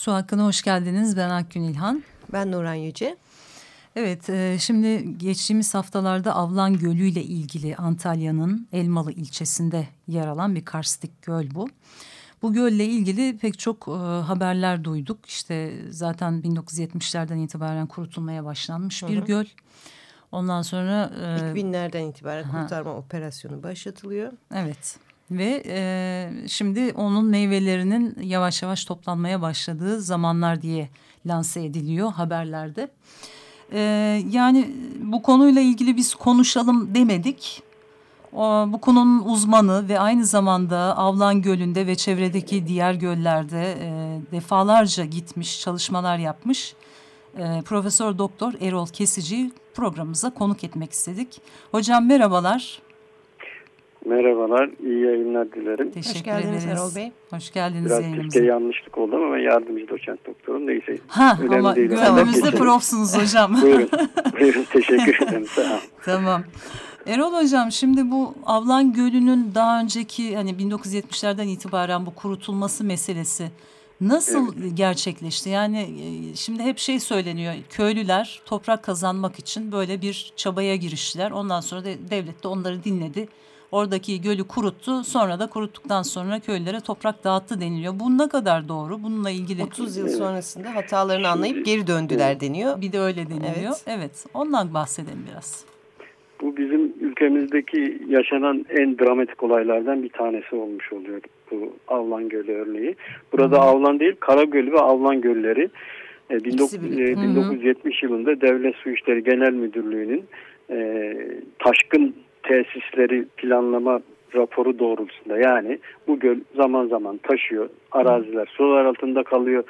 Su Hakkı'na hoş geldiniz. Ben Akgün İlhan. Ben Nuran Yüce. Evet, e, şimdi geçtiğimiz haftalarda Avlan Gölü ile ilgili Antalya'nın Elmalı ilçesinde yer alan bir karstik göl bu. Bu gölle ilgili pek çok e, haberler duyduk. İşte zaten 1970'lerden itibaren kurutulmaya başlanmış bir hı hı. göl. Ondan sonra... E, İlk binlerden itibaren aha. kurtarma operasyonu başlatılıyor. Evet. Ve e, şimdi onun meyvelerinin yavaş yavaş toplanmaya başladığı zamanlar diye lanse ediliyor haberlerde. E, yani bu konuyla ilgili biz konuşalım demedik. O, bu konunun uzmanı ve aynı zamanda Avlan Gölü'nde ve çevredeki diğer göllerde e, defalarca gitmiş, çalışmalar yapmış. E, Profesör Doktor Erol Kesici programımıza konuk etmek istedik. Hocam merhabalar. Merhabalar, iyi yayınlar dilerim. Teşekkür Hoş geldiniz ederiz. Erol Bey. Hoş geldiniz Biraz yayınımıza. Biraz yanlışlık oldu ama yardımcı doçent doktorum neyse. Ha ama gönlümüzde profsunuz hocam. buyurun, buyurun teşekkür ederim. Sağ Tamam. Erol Hocam şimdi bu Avlan Gölü'nün daha önceki hani 1970'lerden itibaren bu kurutulması meselesi nasıl evet. gerçekleşti? Yani e, şimdi hep şey söyleniyor köylüler toprak kazanmak için böyle bir çabaya giriştiler. Ondan sonra da devlet de onları dinledi Oradaki gölü kuruttu. Sonra da kuruttuktan sonra köylere toprak dağıttı deniliyor. Bu ne kadar doğru? Bununla ilgili 30 yıl sonrasında hatalarını anlayıp geri döndüler deniyor. Bir de öyle deniliyor. Evet. evet. Ondan bahsedelim biraz. Bu bizim ülkemizdeki yaşanan en dramatik olaylardan bir tanesi olmuş oluyor bu Avlan Gölü örneği. Burada Hı. Avlan değil Karagöl ve Avlan Gölleri 1970 e, yılında Devlet Su İşleri Genel Müdürlüğü'nün e, taşkın tesisleri planlama raporu doğrultusunda yani bu göl zaman zaman taşıyor araziler sular altında kalıyor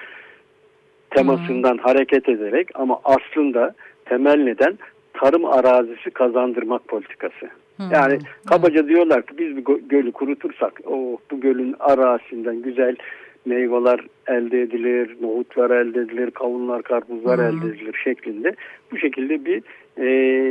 temasından hmm. hareket ederek ama aslında temel neden tarım arazisi kazandırmak politikası. Hmm. Yani kabaca hmm. diyorlar ki biz bir gölü kurutursak o bu gölün arazisinden güzel meyveler elde edilir, nohutlar elde edilir, kavunlar, karpuzlar hmm. elde edilir şeklinde bu şekilde bir e,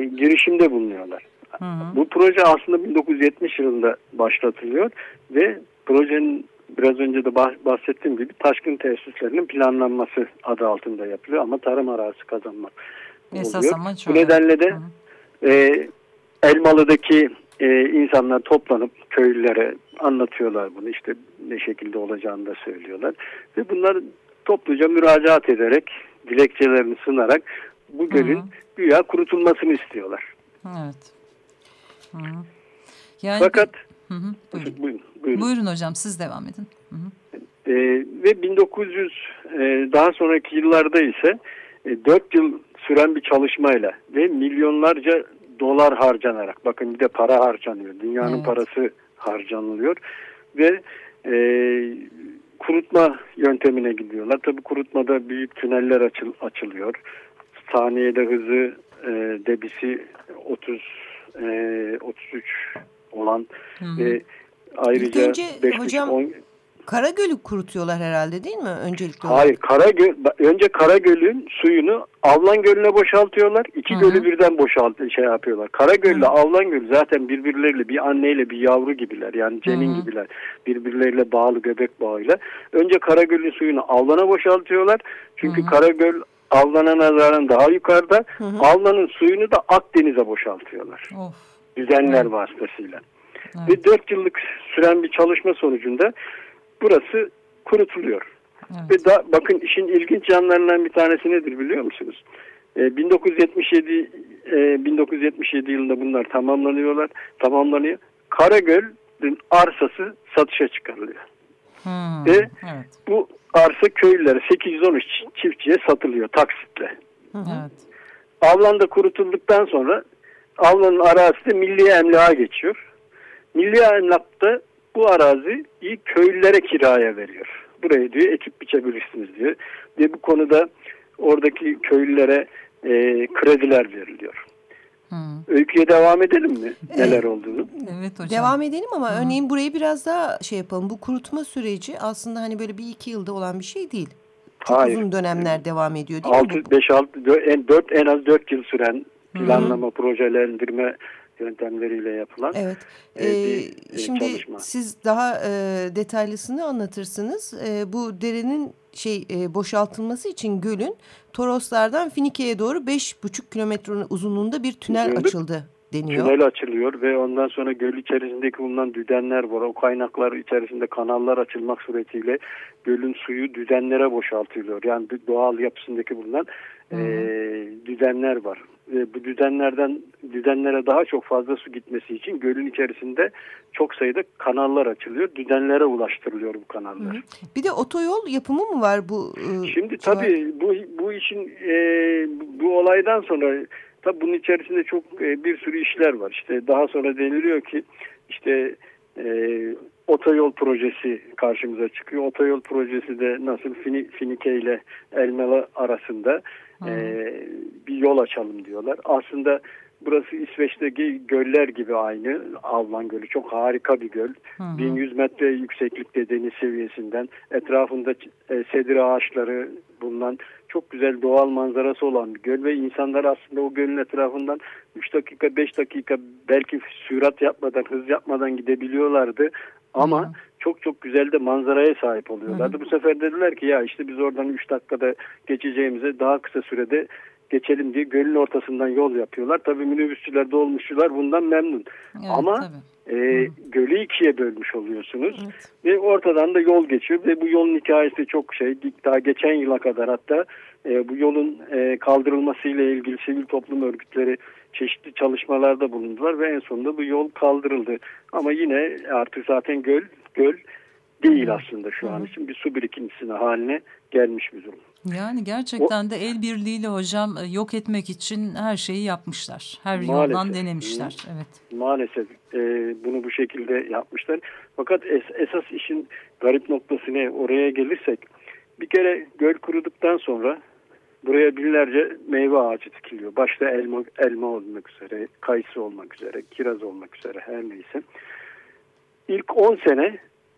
girişimde bulunuyorlar. Hı hı. Bu proje aslında 1970 yılında başlatılıyor ve projenin biraz önce de bahsettiğim gibi taşkın tesislerinin planlanması adı altında yapılıyor ama tarım arazisi kazanmak Esas oluyor. Amaç Bu nedenle de e, Elmalı'daki e, insanlar toplanıp köylülere anlatıyorlar bunu işte ne şekilde olacağını da söylüyorlar ve bunlar topluca müracaat ederek dilekçelerini sunarak bu gölün hı hı. güya kurutulmasını istiyorlar. Evet. Hı -hı. Yani, Fakat hı hı, buyurun. Buyurun, buyurun. buyurun hocam siz devam edin. Hı hı. E, ve 1900 e, daha sonraki yıllarda ise e, 4 yıl süren bir çalışmayla ve milyonlarca dolar harcanarak bakın bir de para harcanıyor. Dünyanın evet. parası harcanılıyor ve e, kurutma yöntemine gidiyorlar. Tabi kurutmada büyük tüneller açıl, açılıyor. Saniyede hızı e, debisi 30 e, 33 olan Hı -hı. ve ayrıca önce 5 hocam 10, Karagöl'ü kurutuyorlar herhalde değil mi öncelikle? Hayır, Karagöl önce Karagöl'ün suyunu Avlan Gölü'ne boşaltıyorlar. İki Hı -hı. gölü birden boşalt şey yapıyorlar. Karagöl ile Avlan Gölü zaten birbirleriyle bir anneyle bir yavru gibiler. Yani cenin Hı -hı. gibiler. Birbirleriyle bağlı göbek bağıyla. Önce Karagöl'ün suyunu Avlan'a boşaltıyorlar. Çünkü Hı -hı. Karagöl Avlan'a nazaran daha yukarıda. Hı hı. Avlan'ın suyunu da Akdeniz'e boşaltıyorlar. Of. Düzenler evet. vasıtasıyla. Evet. Ve dört yıllık süren bir çalışma sonucunda burası kurutuluyor. Evet. Ve da, bakın işin ilginç yanlarından bir tanesi nedir biliyor musunuz? E, 1977 e, 1977 yılında bunlar tamamlanıyorlar. Tamamlanıyor. Karagöl'ün arsası satışa çıkarılıyor. Hmm, Ve evet. bu arsa köylülere 813 çiftçiye satılıyor taksitle. Evet. Avlanda kurutulduktan sonra Avlanın arazisi milli emlağa geçiyor. Milli Emlak'ta bu araziyi köylülere kiraya veriyor. Burayı diyor ekip biçebilirsiniz diyor. Ve bu konuda oradaki köylülere e, krediler veriliyor. Hmm. Öyküye devam edelim mi? Neler olduğunu. Evet hocam. Devam edelim ama hmm. örneğin burayı biraz daha şey yapalım. Bu kurutma süreci aslında hani böyle bir iki yılda olan bir şey değil. Çok Hayır. uzun dönemler devam ediyor değil 6, mi? 5, 6, 4, en az 4 yıl süren planlama, hmm. projelendirme yöntemleriyle yapılan evet. ee, bir e, şimdi çalışma. Siz daha e, detaylısını anlatırsınız. E, bu derenin şey e, boşaltılması için gölün Toroslardan Finike'ye doğru 5,5 kilometre uzunluğunda bir tünel Tünel, açıldı deniyor. Tünel açılıyor ve ondan sonra göl içerisindeki bulunan düdenler var. O kaynaklar içerisinde kanallar açılmak suretiyle gölün suyu düdenlere boşaltılıyor. Yani doğal yapısındaki bulunan e, düzenler var. E, bu düzenlerden düzenlere daha çok fazla su gitmesi için gölün içerisinde çok sayıda kanallar açılıyor. Düzenlere ulaştırılıyor bu kanallar. Hı. Bir de otoyol yapımı mı var bu? E, Şimdi tabii bu bu işin e, bu olaydan sonra tabii bunun içerisinde çok e, bir sürü işler var. İşte daha sonra deniliyor ki işte e, otoyol projesi karşımıza çıkıyor. Otoyol projesi de nasıl Finike ile Elmalı arasında e, bir yol açalım diyorlar. Aslında burası İsveç'teki göller gibi aynı. Avlan Gölü çok harika bir göl. Hı hı. 1100 metre yükseklikte deniz seviyesinden etrafında e, sedir ağaçları bulunan çok güzel doğal manzarası olan bir göl ve insanlar aslında o gölün etrafından 3 dakika 5 dakika belki sürat yapmadan hız yapmadan gidebiliyorlardı ama hı çok çok güzel de manzaraya sahip oluyorlardı. Hı. Bu sefer dediler ki ya işte biz oradan 3 dakikada geçeceğimize daha kısa sürede geçelim diye gölün ortasından yol yapıyorlar. Tabii minibüsçüler, dolmuşçular bundan memnun. Evet, Ama e, gölü ikiye bölmüş oluyorsunuz. Evet. Ve ortadan da yol geçiyor. Ve bu yolun hikayesi çok şey. Daha geçen yıla kadar hatta e, bu yolun e, kaldırılmasıyla ilgili sivil toplum örgütleri çeşitli çalışmalarda bulundular ve en sonunda bu yol kaldırıldı. Ama yine artık zaten göl göl değil aslında şu an için bir su birikintisine haline gelmiş bir durum. Yani gerçekten o, de el birliğiyle hocam e, yok etmek için her şeyi yapmışlar. Her maalesef, yoldan denemişler. Evet. Maalesef e, bunu bu şekilde yapmışlar. Fakat es, esas işin garip noktası ne? Oraya gelirsek bir kere göl kuruduktan sonra buraya binlerce meyve ağacı dikiliyor. Başta elma, elma olmak üzere, kayısı olmak üzere, kiraz olmak üzere her neyse. İlk 10 sene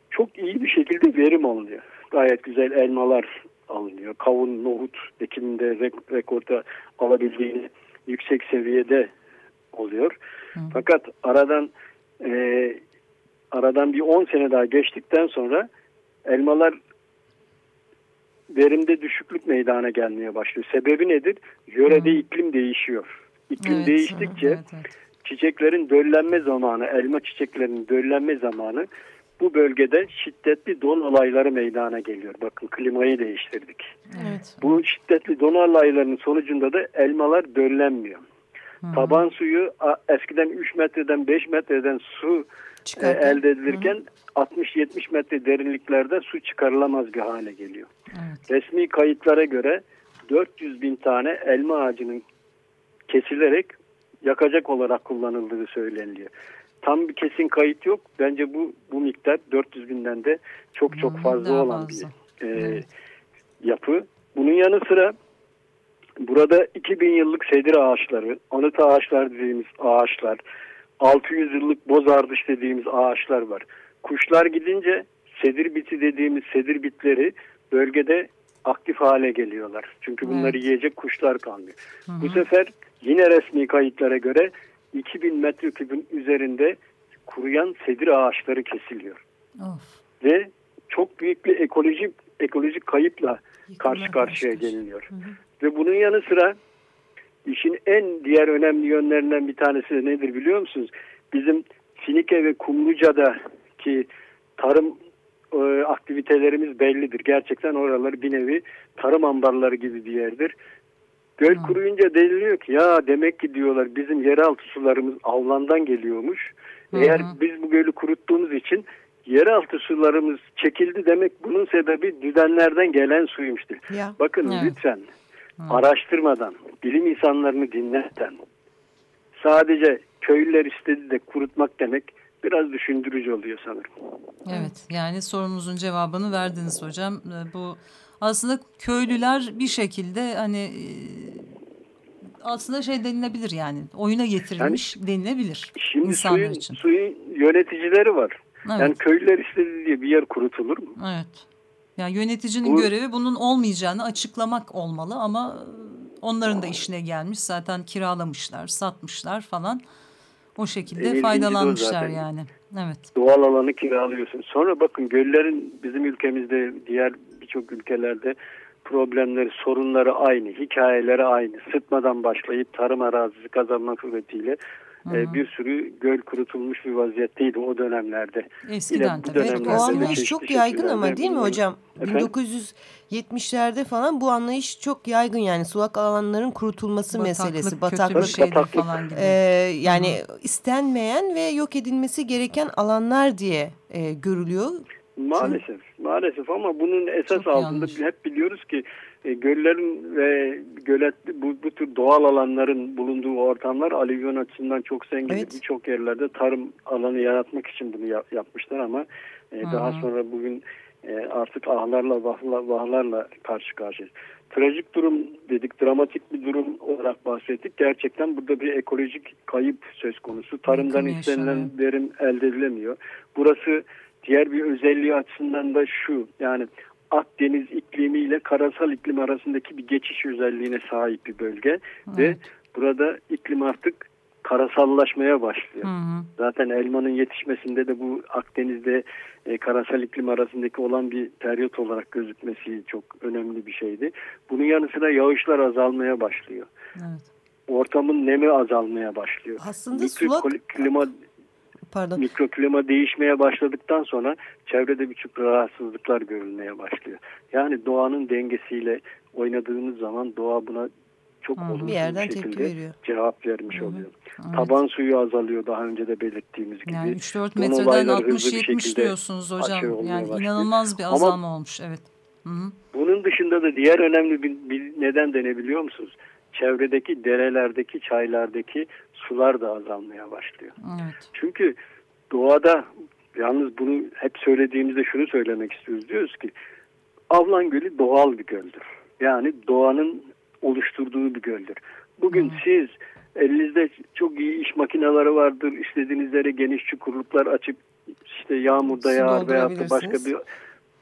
çok iyi bir şekilde verim alınıyor. Gayet güzel elmalar alınıyor. Kavun, nohut ekiminde rek rekorda alabildiğini yüksek seviyede oluyor. Hı. Fakat aradan e, aradan bir 10 sene daha geçtikten sonra elmalar verimde düşüklük meydana gelmeye başlıyor. Sebebi nedir? Yörede Hı. iklim değişiyor. İklim evet, değiştikçe evet, evet. çiçeklerin döllenme zamanı, elma çiçeklerinin döllenme zamanı bu bölgede şiddetli don olayları meydana geliyor. Bakın klimayı değiştirdik. Evet. Bu şiddetli don olaylarının sonucunda da elmalar döllenmiyor. Hmm. Taban suyu eskiden 3 metreden 5 metreden su e, elde edilirken 60-70 metre derinliklerde su çıkarılamaz bir hale geliyor. Evet. Resmi kayıtlara göre 400 bin tane elma ağacının kesilerek yakacak olarak kullanıldığı söyleniliyor tam bir kesin kayıt yok. Bence bu bu miktar 400 binden de çok çok hmm, fazla hmm, olan fazla. bir e, evet. yapı. Bunun yanı sıra burada 2000 yıllık sedir ağaçları, anıt ağaçlar dediğimiz ağaçlar, 600 yıllık boz ardış dediğimiz ağaçlar var. Kuşlar gidince sedir biti dediğimiz sedir bitleri bölgede aktif hale geliyorlar. Çünkü bunları evet. yiyecek kuşlar kalmıyor. Hı hı. Bu sefer yine resmi kayıtlara göre 2000 metrekübün üzerinde kuruyan sedir ağaçları kesiliyor. Of. Ve çok büyük bir ekolojik ekolojik kayıpla karşı karşıya geliniyor. Hı hı. Ve bunun yanı sıra işin en diğer önemli yönlerinden bir tanesi de nedir biliyor musunuz? Bizim Finike ve Kumluca'da ki tarım e, aktivitelerimiz bellidir. Gerçekten oraları bir nevi tarım ambarları gibi bir yerdir. Göl hmm. kuruyunca deniliyor ki ya demek ki diyorlar bizim yeraltı sularımız avlandan geliyormuş. Hmm. Eğer biz bu gölü kuruttuğumuz için yeraltı sularımız çekildi demek bunun sebebi düzenlerden gelen suyumuştur. Ya. Bakın evet. lütfen hmm. araştırmadan, bilim insanlarını dinlerken sadece köylüler istedi de kurutmak demek biraz düşündürücü oluyor sanırım. Evet yani sorumuzun cevabını verdiniz hocam. Ee, bu aslında köylüler bir şekilde hani e, aslında şey denilebilir yani oyuna getirilmiş yani, denilebilir şimdi insanlar suyun, için. Suyun yöneticileri var. Evet. Yani köylüler istedi diye bir yer kurutulur mu? Evet. Yani yöneticinin Bu, görevi bunun olmayacağını açıklamak olmalı ama onların da işine gelmiş. Zaten kiralamışlar, satmışlar falan. O şekilde faydalanmışlar yani. Evet. Doğal alanı kiralıyorsun. Sonra bakın göllerin bizim ülkemizde diğer birçok ülkelerde problemleri, sorunları aynı, hikayeleri aynı. Sıtmadan başlayıp tarım arazisi kazanmak suretiyle e, bir sürü göl kurutulmuş bir vaziyetteydi o dönemlerde. Eskiden tabii. Evet, o anlayış çok yaygın ama değil mi hocam? Efendim? 1970'lerde falan bu anlayış çok yaygın yani sulak alanların kurutulması bataklık, meselesi. Bataklık, bataklık. falan gibi. E, yani Hı. istenmeyen ve yok edilmesi gereken alanlar diye e, görülüyor. Maalesef, maalesef ama bunun esas Çok altında yanlış. hep biliyoruz ki e, göllerin ve gölet bu, bu tür doğal alanların bulunduğu ortamlar alüvyon açısından çok zengin. Evet. Birçok yerlerde tarım alanı yaratmak için bunu yap, yapmışlar ama e, daha sonra bugün e, artık ahlarla vahla, vahlarla karşı karşıyayız. Trajik durum dedik, dramatik bir durum olarak bahsettik. Gerçekten burada bir ekolojik kayıp söz konusu. Tarımdan istenilen verim elde edilemiyor. Burası diğer bir özelliği açısından da şu yani Akdeniz iklimi ile karasal iklim arasındaki bir geçiş özelliğine sahip bir bölge evet. ve burada iklim artık karasallaşmaya başlıyor. Hı hı. Zaten elmanın yetişmesinde de bu Akdeniz'de e, karasal iklim arasındaki olan bir periyot olarak gözükmesi çok önemli bir şeydi. Bunun yanı sıra yağışlar azalmaya başlıyor. Evet. Ortamın nemi azalmaya başlıyor. Aslında sulak klima Pardon. Mikroklima değişmeye başladıktan sonra çevrede birçok rahatsızlıklar görülmeye başlıyor. Yani doğanın dengesiyle oynadığınız zaman doğa buna çok hmm. olumsuz bir, yerden bir şekilde veriyor. cevap vermiş hmm. oluyor. Evet. Taban suyu azalıyor daha önce de belirttiğimiz gibi. Yani 3-4 metreden 60-70 diyorsunuz hocam. Yani başlıyor. inanılmaz bir azalma Ama olmuş. Evet. Hı -hı. Bunun dışında da diğer önemli bir, bir neden denebiliyor musunuz? Çevredeki derelerdeki, çaylardaki sular da azalmaya başlıyor. Evet. Çünkü doğada yalnız bunu hep söylediğimizde şunu söylemek istiyoruz. Diyoruz ki Avlan Gölü doğal bir göldür. Yani doğanın oluşturduğu bir göldür. Bugün hmm. siz elinizde çok iyi iş makineleri vardır. İstediğiniz yere geniş çukurluklar açıp işte yağmurda yağar veyahut da başka bir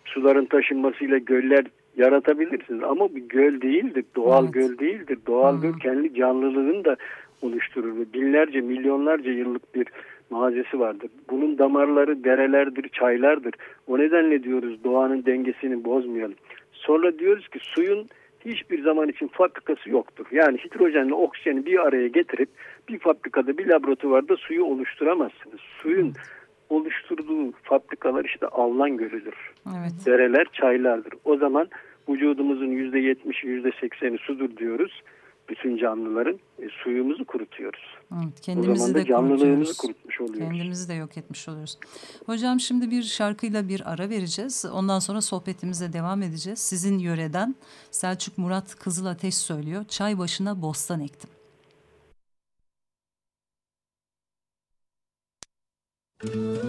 suların taşınmasıyla göller yaratabilirsiniz. Ama bir göl değildir. Doğal evet. göl değildir. Doğal hmm. göl kendi canlılığını da oluşturur ve binlerce milyonlarca yıllık bir mazisi vardır. Bunun damarları derelerdir, çaylardır. O nedenle diyoruz doğanın dengesini bozmayalım. Sonra diyoruz ki suyun hiçbir zaman için fabrikası yoktur. Yani hidrojenle oksijeni bir araya getirip bir fabrikada bir laboratuvarda suyu oluşturamazsınız. Suyun oluşturduğu fabrikalar işte Avlan Gölü'dür. Evet. Dereler, çaylardır. O zaman vücudumuzun %70'i %80'i sudur diyoruz bütün canlıların e, suyumuzu kurutuyoruz. Evet, kendimizi de canlılığımızı kurutmuş oluyoruz. Kendimizi de yok etmiş oluyoruz. Hocam şimdi bir şarkıyla bir ara vereceğiz. Ondan sonra sohbetimize devam edeceğiz. Sizin yöreden Selçuk Murat Kızıl Ateş söylüyor. Çay başına bostan ektim. Müzik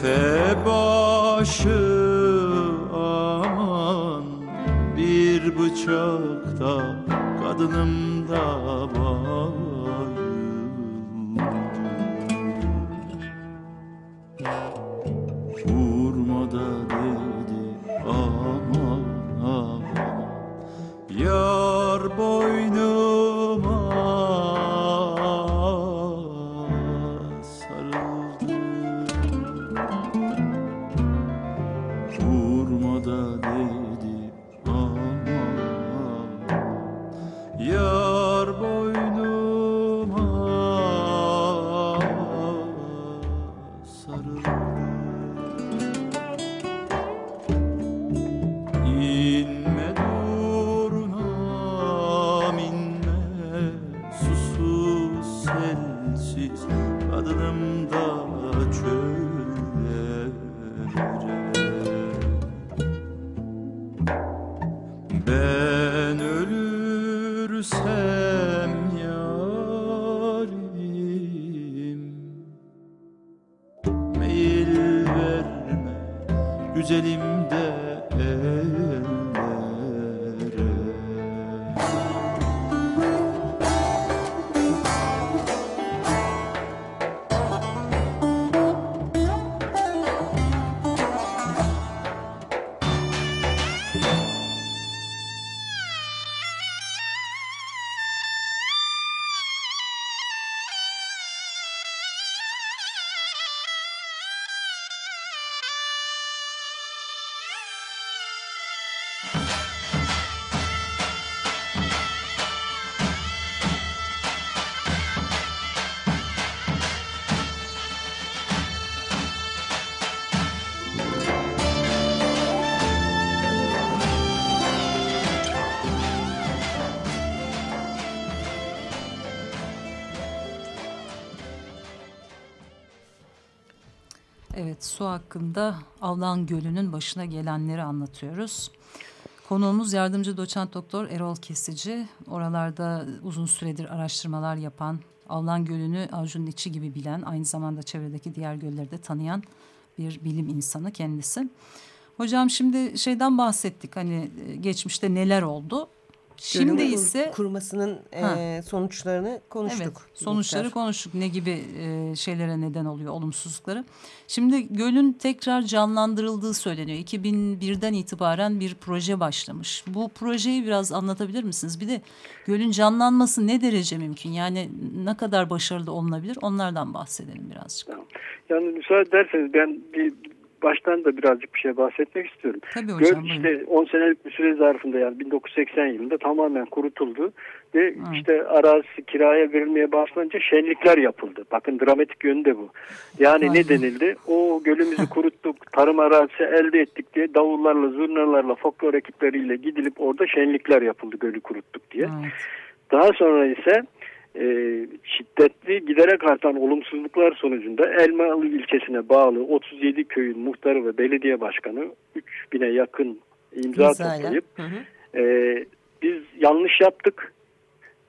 Efe başı aman bir bıçakta kadınımda bayıldı güzelim Evet su hakkında Avlan Gölü'nün başına gelenleri anlatıyoruz. Konuğumuz yardımcı doçent doktor Erol Kesici. Oralarda uzun süredir araştırmalar yapan, Avlan Gölü'nü avucunun içi gibi bilen, aynı zamanda çevredeki diğer gölleri de tanıyan bir bilim insanı kendisi. Hocam şimdi şeyden bahsettik hani geçmişte neler oldu. Şimdi ise kurumasının e, sonuçlarını konuştuk. Evet, sonuçları konuştuk. Ne gibi e, şeylere neden oluyor, olumsuzlukları. Şimdi gölün tekrar canlandırıldığı söyleniyor. 2001'den itibaren bir proje başlamış. Bu projeyi biraz anlatabilir misiniz? Bir de gölün canlanması ne derece mümkün? Yani ne kadar başarılı olunabilir? Onlardan bahsedelim birazcık. Yani müsaade ederseniz ben bir baştan da birazcık bir şey bahsetmek istiyorum. Tabii hocam. Göl işte 10 senelik bir süre zarfında yani 1980 yılında tamamen kurutuldu ve evet. işte arazisi kiraya verilmeye başlanınca şenlikler yapıldı. Bakın dramatik yönü de bu. Yani Aynen. ne denildi? O gölümüzü kuruttuk, tarım arazisi elde ettik diye davullarla, zurnalarla, folklor ekipleriyle gidilip orada şenlikler yapıldı gölü kuruttuk diye. Evet. Daha sonra ise e, şiddetli giderek artan olumsuzluklar sonucunda Elmalı ilçesine bağlı 37 köyün muhtarı ve belediye başkanı 3000'e yakın imza Güzel. toplayıp hı hı. E, biz yanlış yaptık.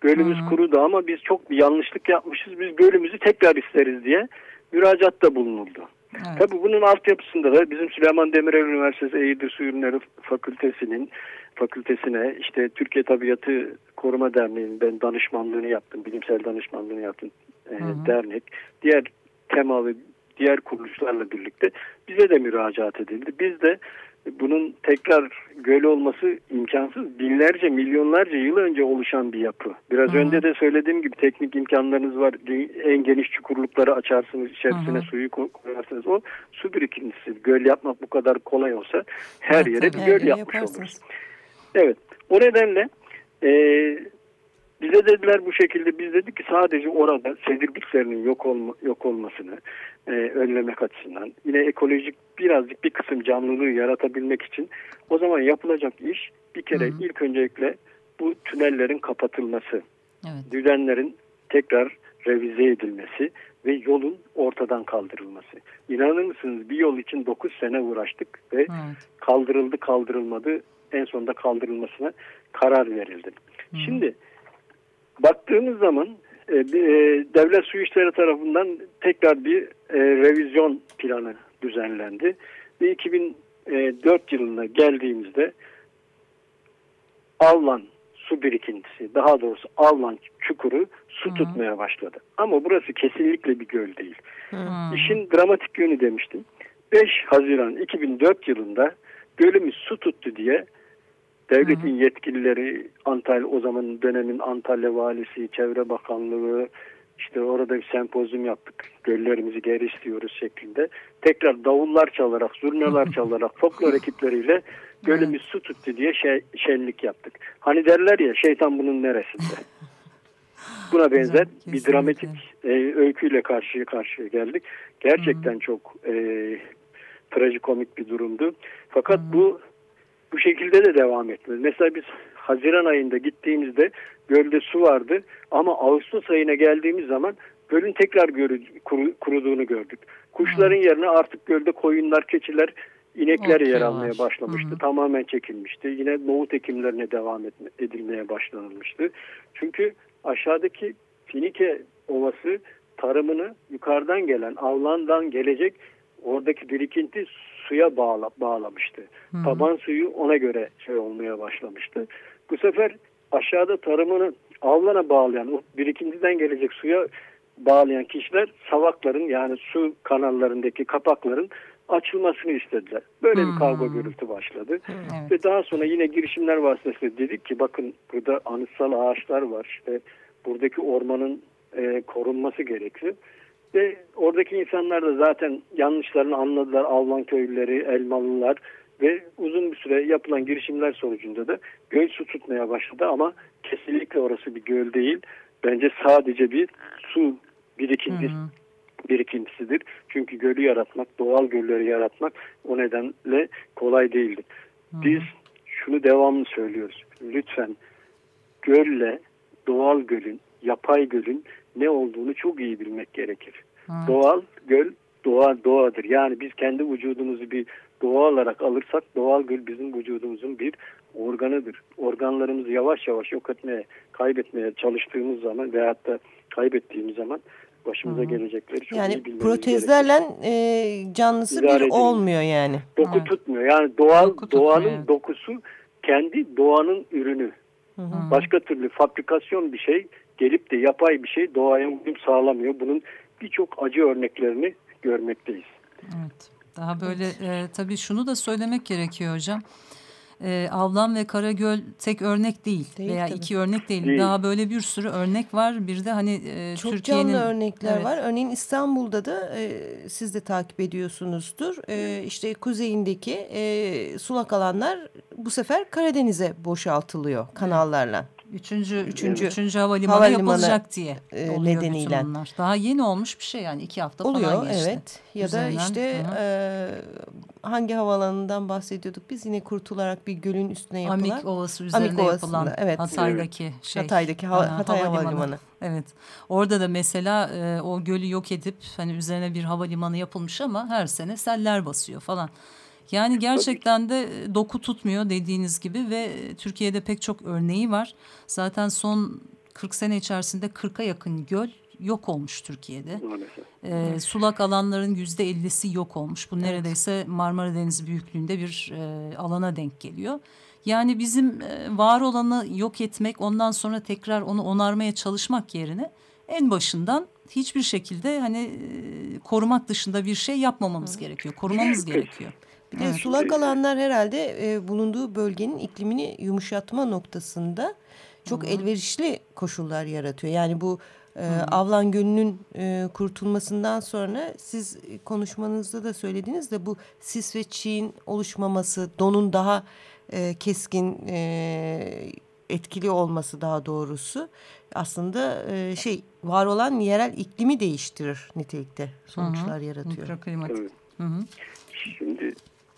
Gölümüz hı hı. kurudu ama biz çok bir yanlışlık yapmışız. Biz gölümüzü tekrar isteriz diye müracaatta bulunuldu. Evet. Tabii bunun altyapısında da bizim Süleyman Demirel Üniversitesi Eğidir Su Ürünleri Fakültesinin fakültesine işte Türkiye Tabiatı Koruma Derneği'nin ben danışmanlığını yaptım, bilimsel danışmanlığını yaptım e, dernek. Diğer tema ve diğer kuruluşlarla birlikte bize de müracaat edildi. Biz de bunun tekrar göl olması imkansız. Binlerce, milyonlarca yıl önce oluşan bir yapı. Biraz Hı -hı. önce de söylediğim gibi teknik imkanlarınız var. En geniş çukurlukları açarsınız, içerisine Hı -hı. suyu koyarsınız. O su birikintisi. Göl yapmak bu kadar kolay olsa her evet, yere bir göl yapmış oluruz. Evet. O nedenle e, bize dediler bu şekilde biz dedik ki sadece orada sedirbiklerinin yok olma, yok olmasını e, önlemek açısından yine ekolojik birazcık bir kısım canlılığı yaratabilmek için o zaman yapılacak iş bir kere Hı. ilk öncelikle bu tünellerin kapatılması, evet. düzenlerin tekrar revize edilmesi ve yolun ortadan kaldırılması. İnanır mısınız bir yol için 9 sene uğraştık ve evet. kaldırıldı kaldırılmadı en sonunda kaldırılmasına karar verildi. Hı. Şimdi baktığımız zaman e, e, devlet su işleri tarafından tekrar bir e, revizyon planı düzenlendi. Ve 2004 yılına geldiğimizde Avlan su birikintisi daha doğrusu Avlan çukuru su Hı. tutmaya başladı. Ama burası kesinlikle bir göl değil. Hı. İşin dramatik yönü demiştim. 5 Haziran 2004 yılında gölümüz su tuttu diye devletin Hı. yetkilileri Antalya o zaman dönemin Antalya valisi, Çevre Bakanlığı işte orada bir sempozyum yaptık. Göllerimizi geri istiyoruz şeklinde. Tekrar davullar çalarak, zurnalar çalarak folklor ekipleriyle gölümüz su tuttu diye şey, şenlik yaptık. Hani derler ya şeytan bunun neresinde? Buna benzer Güzel, bir dramatik e, öyküyle karşıya karşıya geldik. Gerçekten Hı. çok e, trajikomik bir durumdu. Fakat Hı. bu bu şekilde de devam etmedi. Mesela biz Haziran ayında gittiğimizde gölde su vardı ama Ağustos ayına geldiğimiz zaman gölün tekrar görü, kuru, kuruduğunu gördük. Kuşların Hı. yerine artık gölde koyunlar, keçiler, inekler yer almaya başlamıştı. Hı. Tamamen çekilmişti. Yine nohut ekimlerine devam etme, edilmeye başlanılmıştı. Çünkü aşağıdaki Finike Ovası tarımını yukarıdan gelen, avlandan gelecek oradaki birikinti suya bağla, bağlamıştı. Hı. Taban suyu ona göre şey olmaya başlamıştı. Bu sefer aşağıda tarımını avlana bağlayan, o birikintiden gelecek suya bağlayan kişiler savakların yani su kanallarındaki kapakların açılmasını istediler. Böyle hmm. bir kavga gürültü başladı. Evet. Ve daha sonra yine girişimler vasıtasıyla dedik ki bakın burada anıtsal ağaçlar var. İşte buradaki ormanın e, korunması gerekiyor. Ve oradaki insanlar da zaten yanlışlarını anladılar. Avlan köylüleri, Elmalılar ve uzun bir süre yapılan girişimler sonucunda da göl su tutmaya başladı ama kesinlikle orası bir göl değil. Bence sadece bir su birikintisi, birikintisidir. Çünkü gölü yaratmak, doğal gölleri yaratmak o nedenle kolay değildir. Biz şunu devamlı söylüyoruz. Lütfen gölle doğal gölün, yapay gölün ne olduğunu çok iyi bilmek gerekir. Hı. Doğal göl doğa doğadır. Yani biz kendi vücudumuzu bir doğa olarak alırsak doğal göl bizim vücudumuzun bir organıdır. Organlarımızı yavaş yavaş yok etmeye, kaybetmeye çalıştığımız zaman veyahut da kaybettiğimiz zaman başımıza Hı. gelecekleri çok yani iyi bilmemiz protezlerle e, canlısı İdare bir olmuyor yani. Doku Hı. tutmuyor. Yani doğal Doku doğanın dokusu kendi doğanın ürünü. Hı hı. Başka türlü fabrikasyon bir şey gelip de yapay bir şey doğaya uyum sağlamıyor. Bunun birçok acı örneklerini görmekteyiz. Evet. Daha böyle e, tabii şunu da söylemek gerekiyor hocam. E, Avlan ve Karagöl tek örnek değil, değil veya tabii. iki örnek değil. değil. Daha böyle bir sürü örnek var. Bir de hani e, Çok Türkiye'nin... canlı örnekler evet. var. Örneğin İstanbul'da da e, siz de takip ediyorsunuzdur. E, işte kuzeyindeki e, sulak alanlar bu sefer Karadeniz'e boşaltılıyor kanallarla. Üçüncü, üçüncü, üçüncü havalimanı, havalimanı yapılacak diye e, nedeniyle. Daha yeni olmuş bir şey yani iki hafta Oluyor, falan geçti. evet. Ya Üzerinden, da işte e, hangi havalanından bahsediyorduk biz yine kurtularak bir gölün üstüne yapılan. Amik Ovası üzerinde Amik yapılan evet. Hatay'daki şey. Hatay'daki ha, Hatay havalimanı. havalimanı. Evet. Orada da mesela e, o gölü yok edip hani üzerine bir havalimanı yapılmış ama her sene seller basıyor falan. Yani gerçekten de e, doku tutmuyor dediğiniz gibi ve e, Türkiye'de pek çok örneği var. Zaten son 40 sene içerisinde 40'a yakın göl yok olmuş Türkiye'de. Ee, sulak alanların yüzde ellisi yok olmuş. Bu evet. neredeyse Marmara Denizi büyüklüğünde bir e, alana denk geliyor. Yani bizim e, var olanı yok etmek ondan sonra tekrar onu onarmaya çalışmak yerine en başından hiçbir şekilde hani e, korumak dışında bir şey yapmamamız gerekiyor. Korumamız gerekiyor. Bir de evet. sulak alanlar herhalde e, bulunduğu bölgenin iklimini yumuşatma noktasında çok Hı. elverişli koşullar yaratıyor. Yani bu e, Avlan Gölü'nün e, kurtulmasından sonra siz konuşmanızda da söylediniz de bu sis ve çiğin oluşmaması, donun daha e, keskin e, etkili olması daha doğrusu aslında e, şey var olan yerel iklimi değiştirir nitelikte sonuçlar Hı -hı. yaratıyor. Mikroklimatik. Evet. Hı -hı. Şimdi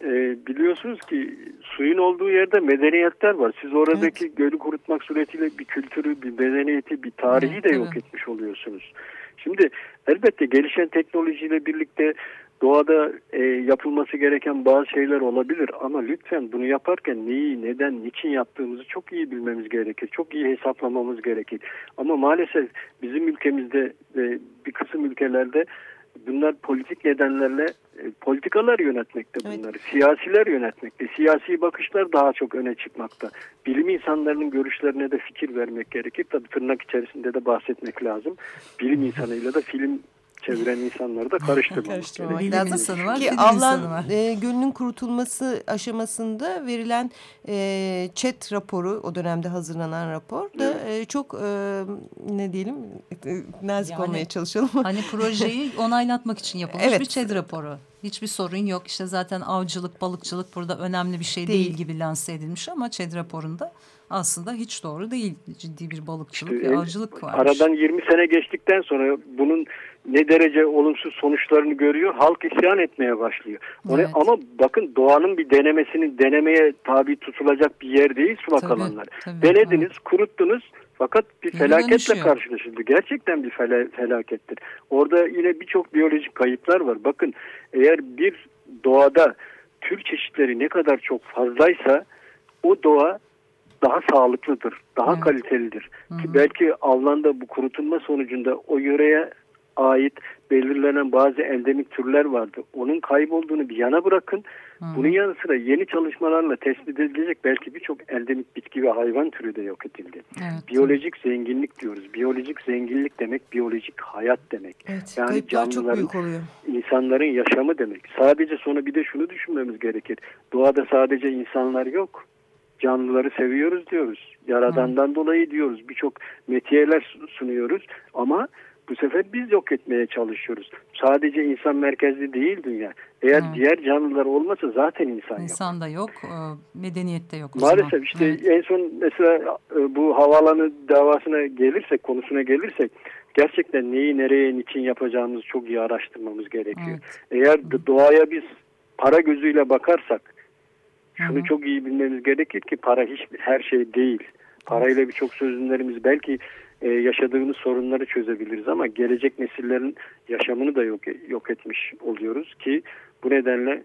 e, biliyorsunuz ki suyun olduğu yerde medeniyetler var. Siz oradaki evet. gölü kurutmak suretiyle bir kültürü, bir medeniyeti, bir tarihi evet, de yok evet. etmiş oluyorsunuz. Şimdi elbette gelişen teknolojiyle birlikte doğada e, yapılması gereken bazı şeyler olabilir ama lütfen bunu yaparken neyi, neden, niçin yaptığımızı çok iyi bilmemiz gerekir. Çok iyi hesaplamamız gerekir. Ama maalesef bizim ülkemizde e, bir kısım ülkelerde bunlar politik nedenlerle e, politikalar yönetmekte Evet. bunları. Siyasiler yönetmekte. Siyasi bakışlar daha çok öne çıkmakta. Bilim insanlarının görüşlerine de fikir vermek gerekir. Tabii tırnak içerisinde de bahsetmek lazım. Bilim insanıyla da film çeviren insanları da karıştırmamak gerekir. Bilim insanı var, Ki Avlan insanı var. e, Gölü'nün kurutulması aşamasında verilen e, ÇED raporu o dönemde hazırlanan rapor da e, çok e, ne diyelim e, nazik Yani- olmaya çalışalım. Hani projeyi onaylatmak için yapılmış Evet. bir ÇED raporu. Hiçbir sorun yok. İşte zaten avcılık, balıkçılık burada önemli bir şey değil, Değil. gibi lanse edilmiş ama ÇED raporunda aslında hiç doğru değil. Ciddi bir balıkçılık İşte, ve e, avcılık var. Aradan 20 sene geçtikten sonra bunun ne derece olumsuz sonuçlarını görüyor. Halk isyan etmeye başlıyor. Onu, Evet. Ama bakın doğanın bir denemesinin denemeye tabi tutulacak bir yer değil sulak Tabii, alanlar. tabii, Denediniz, kuruttunuz fakat bir felaketle karşılaşıldı. Gerçekten bir fela- felakettir. Orada yine birçok biyolojik kayıplar var. Bakın eğer bir doğada tür çeşitleri ne kadar çok fazlaysa o doğa daha sağlıklıdır, daha Evet. kalitelidir. Hı Ki hı. belki avlanda bu kurutulma sonucunda o yöreye ait belirlenen bazı endemik türler vardı. Onun kaybolduğunu bir yana bırakın. Hı. Bunun yanı sıra yeni çalışmalarla tespit edilecek belki birçok endemik bitki ve hayvan türü de yok edildi. Evet. Biyolojik zenginlik diyoruz. Biyolojik zenginlik demek biyolojik hayat demek. Evet, Yani canlıların-. İnsanların yaşamı demek. Sadece sonra bir de şunu düşünmemiz gerekir. Doğada sadece insanlar yok. Canlıları seviyoruz diyoruz. Yaradandan dolayı diyoruz. Birçok metiyeler sunuyoruz ama bu sefer biz yok etmeye çalışıyoruz. Sadece insan merkezli değil dünya. Eğer Evet. diğer canlılar olmasa zaten insan yok. İnsan da yok, e, medeniyet de yok Maalesef zaman. işte Evet. en son mesela e, bu havaalanı davasına gelirsek, konusuna gelirsek gerçekten neyi nereye niçin yapacağımızı çok iyi araştırmamız gerekiyor. Eğer d- doğaya biz para gözüyle bakarsak şunu Hı çok iyi bilmemiz gerekir ki para hiç her şey değil. Parayla birçok çözümlerimiz belki e, yaşadığımız sorunları çözebiliriz ama gelecek nesillerin yaşamını da yok yok etmiş oluyoruz ki bu nedenle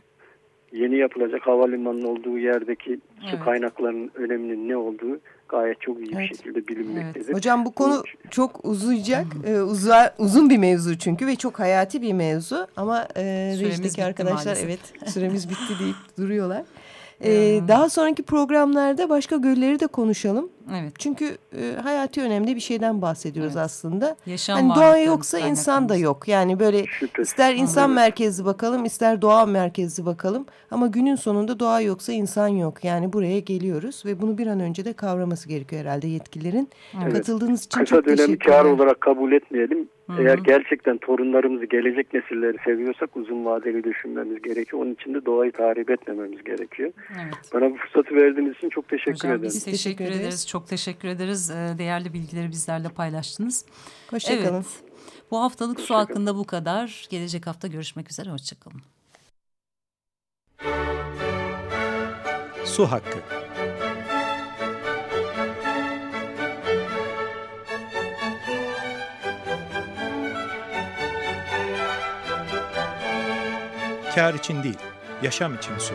yeni yapılacak havalimanının olduğu yerdeki su Evet. kaynaklarının öneminin ne olduğu gayet çok iyi bir Evet. şekilde bilinmektedir. Hocam bu konu Bunun- çok uzayacak. Ee, uza, uzun bir mevzu çünkü ve çok hayati bir mevzu. Ama e, rejideki arkadaşlar maalesef. evet süremiz bitti deyip duruyorlar. Ee, Ya. daha sonraki programlarda başka gölleri de konuşalım. Evet. Çünkü e, hayati önemli bir şeyden bahsediyoruz Evet. aslında. Yaşam Hani doğa yoksa insan da yok. Yani böyle Şüphesiz. ister insan Evet. merkezli bakalım ister doğa merkezli bakalım. Ama günün sonunda doğa yoksa insan yok. Yani buraya geliyoruz ve bunu bir an önce de kavraması gerekiyor herhalde yetkililerin. Evet. Katıldığınız için Kısa çok dönemi kar olarak kabul etmeyelim. Hı hı. Eğer gerçekten torunlarımızı, gelecek nesilleri seviyorsak uzun vadeli düşünmemiz gerekiyor. Onun için de doğayı tahrip etmememiz gerekiyor. Evet. Bana bu fırsatı verdiğiniz için çok teşekkür Hocam ederim. biz teşekkür, ederiz. ederiz. Çok teşekkür ederiz. Ee, Değerli bilgileri bizlerle paylaştınız. Hoşçakalın. Evet. Bu haftalık su Hoşça kalın. hakkında bu kadar. Gelecek hafta görüşmek üzere. Hoşçakalın. Su hakkı. Kar için değil, yaşam için su.